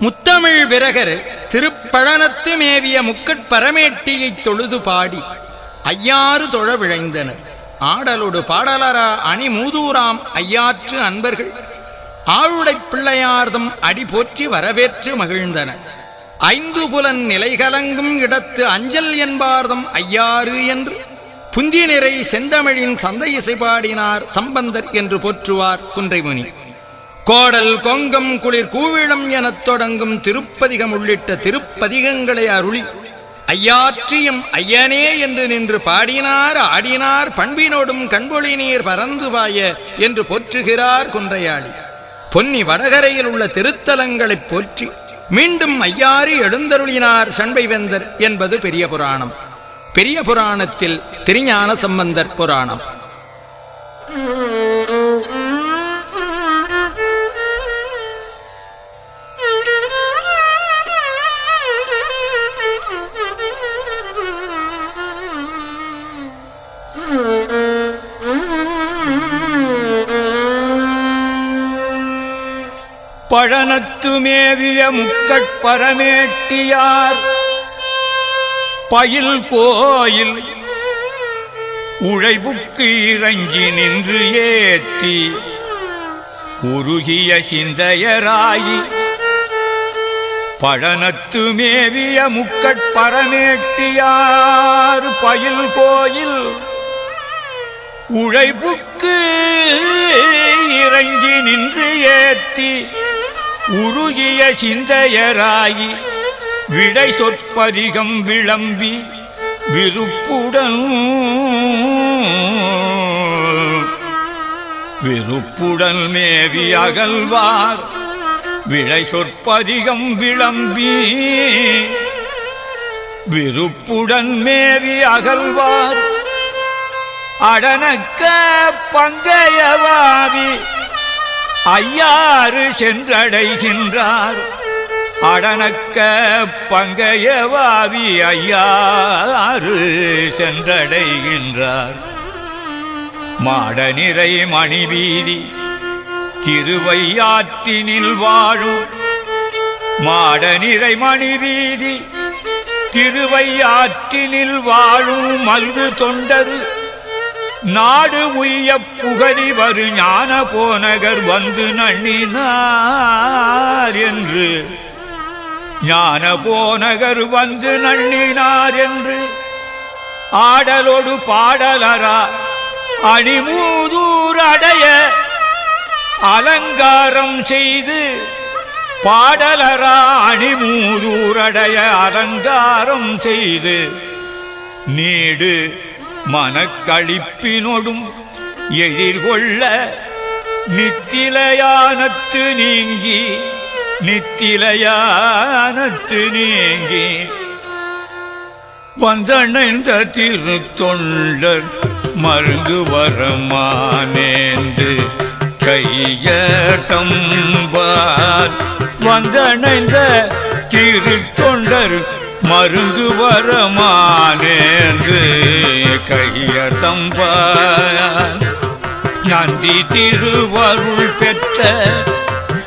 முத்தமிழ் விரகர் திருப்பழனத்து மேவிய முக்கட் பரமேட்டியைத் தொழுது பாடி ஐயாறு தொழ விழைந்தனர். பாடலரா அணி மூதூராம் ஐயாற்று அன்பர்கள். ஆளுடைப் பிள்ளையார்தம் அடி போற்றி வரவேற்று மகிழ்ந்தனர் ஐந்து புலன் நிலைகலங்கும் இடத்து அஞ்சல் என்பார்தம் ஐயாறு என்று புந்திய நிறை செந்தமிழின் சந்தை இசை பாடினார் சம்பந்தர் என்று போற்றுவார் குன்றைமுனி. கோடல் கொங்கம் குளிர் கூவிளம் எனத் தொடங்கும் திருப்பதிகம் உள்ளிட்ட திருப்பதிகங்களை அருளி ஐயாற்றியும் ஐயனே என்று நின்று பாடினார் ஆடினார் பண்பினோடும் கண்பொழி நீர் பறந்து பாய என்று போற்றுகிறார் குன்றையாளி. பொன்னி வடகரையில் உள்ள திருத்தலங்களைப் போற்றி மீண்டும் ஐயாறு எழுந்தருளினார் சண்பைவேந்தர் என்பது பெரிய புராணம். பெரிய புராணத்தில் திருஞான சம்பந்தர் புராணம். பழனத்துமேவிய முக்கட்பரமேட்டியார் பயில் கோயில் உழைவுக்கு இறங்கி நின்று ஏத்தி உருகிய சிந்தையராயி பழனத்து மேவிய முக்கட்பரமேட்டியார். பயில் கோயில் உழைப்புக்கு இறங்கி நின்று ஏத்தி உருகிய சிந்தையராயி விடை சொற்பதிகம் விளம்பி விருப்புடன் விருப்புடன் மேவி அகல்வார் விடை சொற்பதிகம் விளம்பி விருப்புடன் மேவி அகல்வார் அடனக்க பங்கையவாவி ஐயாறு சென்றடைகின்றார். அடனக்க பங்கையவாவி ஐயாறு சென்றடைகின்றார். மாடநிறை மணிவீதி திருவையாற்றினில் வாழும் மாடநிறை மணிவீதி திருவையாற்றினில் வாழும் மல்கு தொண்டது நாடு உய்ய புகழி வரு ஞான போனகர் வந்து நண்ணினார் என்று. ஞான போனகர் வந்து நண்ணினார் என்று. ஆடலோடு பாடலரா அணிமூதூர் அடைய அலங்காரம் செய்து. பாடலரா அணிமூதூர் அடைய அலங்காரம் செய்து. நீடு மனக்களிப்பினொடும் எதிர்கொள்ள நித்திலையானத்து நீங்கி நித்திலையானத்து நீங்கி. வந்தணைந்த திருத்தொண்டர் மருங்கு வரமானேந்து கையத்தம்பார் வந்தணைந்த திருத்தொண்டர் மருங்கு வரமானேந்து கையத்தம்பார் நந்தி திருவருள் பெற்ற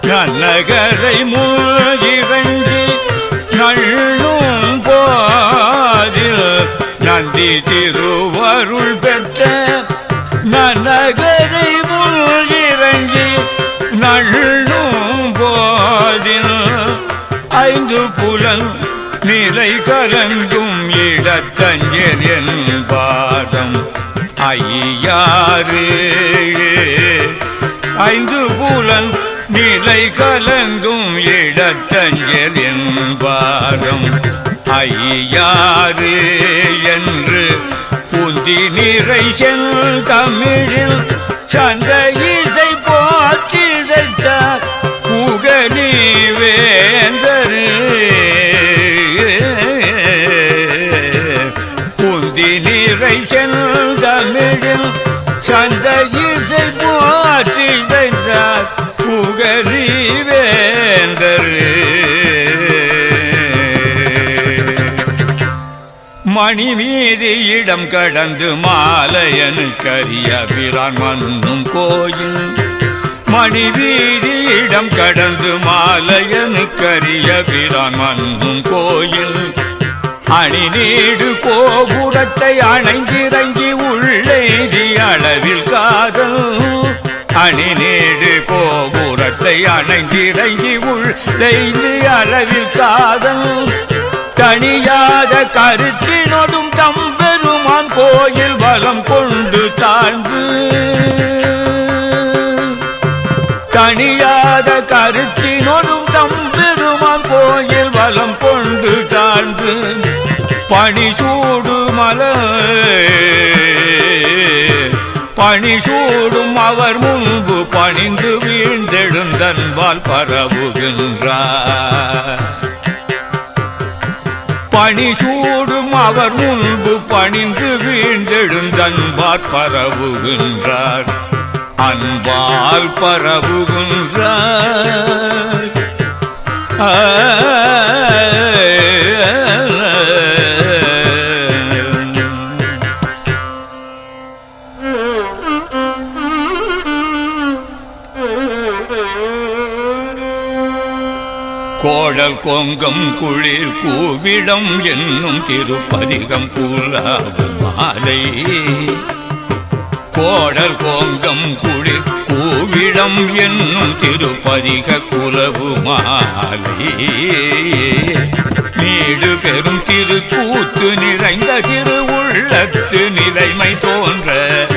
நன்னகரை மூழ்கிறங்கி நள்ளும் போதில் நந்தி திருவருள் பெற்ற நன்னகரை மூழ்கிறங்கி நள்ளும் போதில் ஐந்து புலன் நிலை கலங்கும் இடத்தஞ்சர் என் பாதம். ஐயாறு. ஐந்து புலன் நிலை கலங்கும் இடத்தஞ்சர் என் பாதம். ஐயாறு என்று புந்தி நிறை செல் தமிழில் சந்த இசை போற்றிதைத்தார் புகழி வேந்தரு. நிறை செந்தமிழில் சந்த இசை போற்றி போற்றிதைத்தார் புகழி வேந்தரு மணி மீது இடம் கடந்து மாலையனு கரிய பிரான் மன்னும் கோயில். மணி வீதி இடம் கடந்து மாலையனுக்கரிய பிரான் மன்னும் கோயில். அணி நீடு கோபுரத்தை அணைந்திறங்கி உள்ளேதி அளவில் காதல். அணி நீடு கோபுரத்தை அணைந்திறங்கி உள்ளேதி அளவில் காதல். தனியாத கருத்தினோடும் தம்பெருமான் கோயில் வலம் கொண்டு தாழ்ந்து. தனியாத பணி சூடு பணி சூடும் அவர் முன்பு பணிந்து வீழ்ந்தெழுந்தன்பால் பரவுகின்றார். பணி சூடும் அவர் முன்பு பணிந்து வீழ்ந்தெழுந்தன்பால் பரவுகின்றார். அன்பால் பரவுகின்றார். கோடல் கோங்கம் குளிர் கூவிடம் என்னும் திருப்பதிகம் கூலாவு மாலை. கோடல் கோங்கம் குளிர் கூவிடம் என்னும் திருப்பதிக குலவு மாலை. நீடு பெரும் திருக்கூத்து நிறைந்த திரு உள்ளத்து நிலைமை தோன்ற.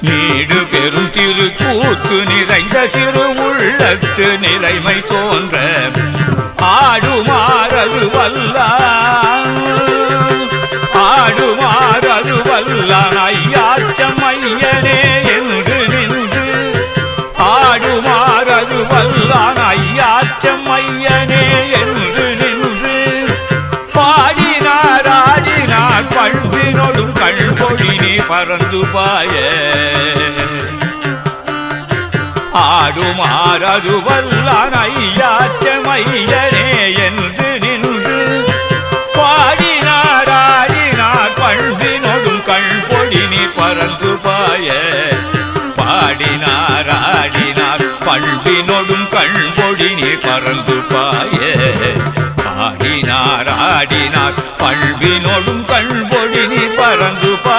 நீடு பெரும் திருக்கூத்து நிறைந்த திரு உள்ளத்து நிலைமை தோன்ற. ஆடுமாறது வல்லான் ஆடுமாறது வல்லான் ஐயாச்சம் ஐயனே என்று நின்று. ஆடுமாறது வல்லான் ஐயாச்சம் ஐயனே என்று நின்று. பாடினார் ஆடினார் பண்பினொடும் கண்பொழினி பறந்து பாய ஆடுமாறது வல்லான் ஐயா நொடும் பண்பினொடும் கண்பொழினி பறந்து பாய. ஆடினார் ஆடினார் பண்பினொடும் கண்பொழினி பறந்து பாய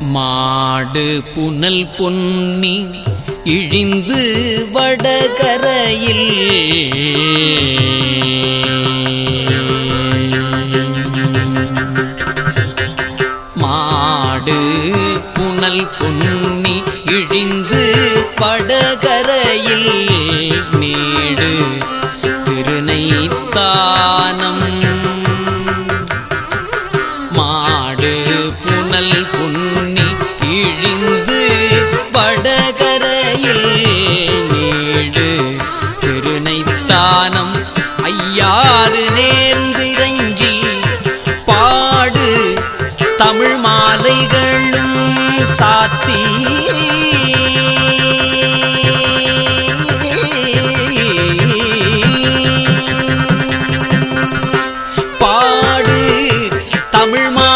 மாடு புனல் பொன்னி இழிந்து வடகரையில். மாடு புனல் பொன்னி இழிந்து படகரையில் தமிழ் மா